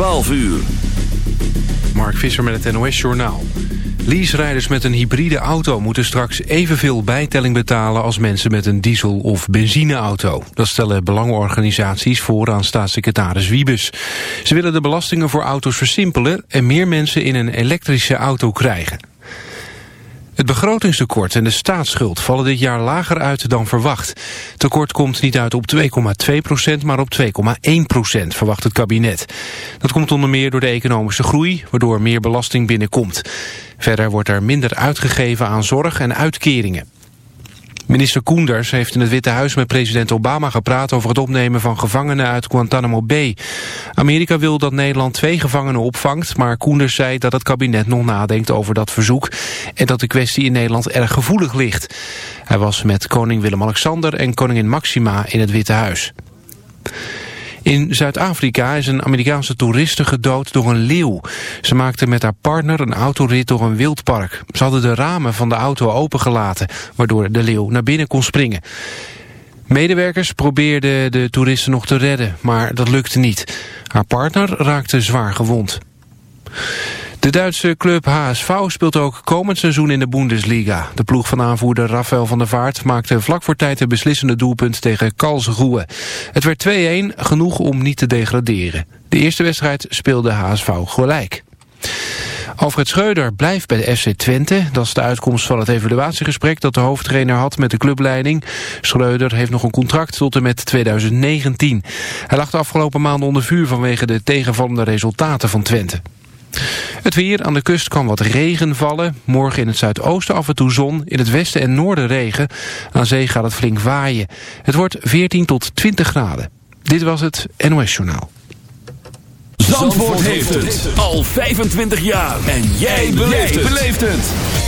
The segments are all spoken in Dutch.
12 uur. Mark Visser met het NOS Journaal. Leaserijders met een hybride auto moeten straks evenveel bijtelling betalen... als mensen met een diesel- of benzineauto. Dat stellen belangenorganisaties voor aan staatssecretaris Wiebes. Ze willen de belastingen voor auto's versimpelen... en meer mensen in een elektrische auto krijgen. Het begrotingstekort en de staatsschuld vallen dit jaar lager uit dan verwacht. Tekort komt niet uit op 2,2 procent, maar op 2,1 procent, verwacht het kabinet. Dat komt onder meer door de economische groei, waardoor meer belasting binnenkomt. Verder wordt er minder uitgegeven aan zorg en uitkeringen. Minister Koenders heeft in het Witte Huis met president Obama gepraat over het opnemen van gevangenen uit Guantanamo Bay. Amerika wil dat Nederland twee gevangenen opvangt, maar Koenders zei dat het kabinet nog nadenkt over dat verzoek en dat de kwestie in Nederland erg gevoelig ligt. Hij was met koning Willem-Alexander en koningin Maxima in het Witte Huis. In Zuid-Afrika is een Amerikaanse toeriste gedood door een leeuw. Ze maakte met haar partner een autorit door een wildpark. Ze hadden de ramen van de auto opengelaten, waardoor de leeuw naar binnen kon springen. Medewerkers probeerden de toeristen nog te redden, maar dat lukte niet. Haar partner raakte zwaar gewond. De Duitse club HSV speelt ook komend seizoen in de Bundesliga. De ploeg van aanvoerder Rafael van der Vaart maakte vlak voor tijd een beslissende doelpunt tegen Karlsruhe. Het werd 2-1, genoeg om niet te degraderen. De eerste wedstrijd speelde HSV gelijk. Alfred Schreuder blijft bij de FC Twente. Dat is de uitkomst van het evaluatiegesprek dat de hoofdtrainer had met de clubleiding. Schreuder heeft nog een contract tot en met 2019. Hij lag de afgelopen maanden onder vuur vanwege de tegenvallende resultaten van Twente. Het weer aan de kust kan wat regen vallen. Morgen in het zuidoosten af en toe zon. In het westen en noorden regen. Aan zee gaat het flink waaien. Het wordt 14 tot 20 graden. Dit was het NOS Journaal. Zandvoort, heeft het al 25 jaar. En jij beleeft het.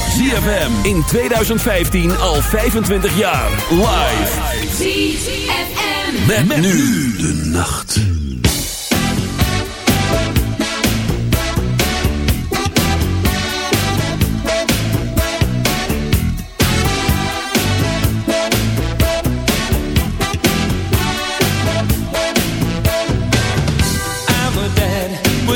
ZFM in 2015 al 25 jaar. Live. ZFM. Met, nu de nacht.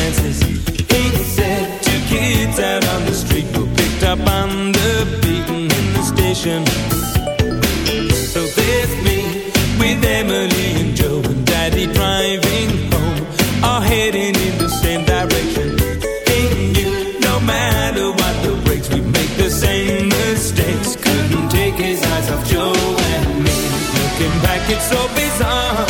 circumstances. He said two kids out on the street were picked up on the beaten in the station. So there's me with Emily and Joe and Daddy driving home, all heading in the same direction. He knew no matter what the breaks, we make the same mistakes. Couldn't take his eyes off Joe and me. Looking back, it's so bizarre.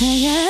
Yeah.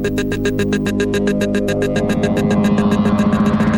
Thank you.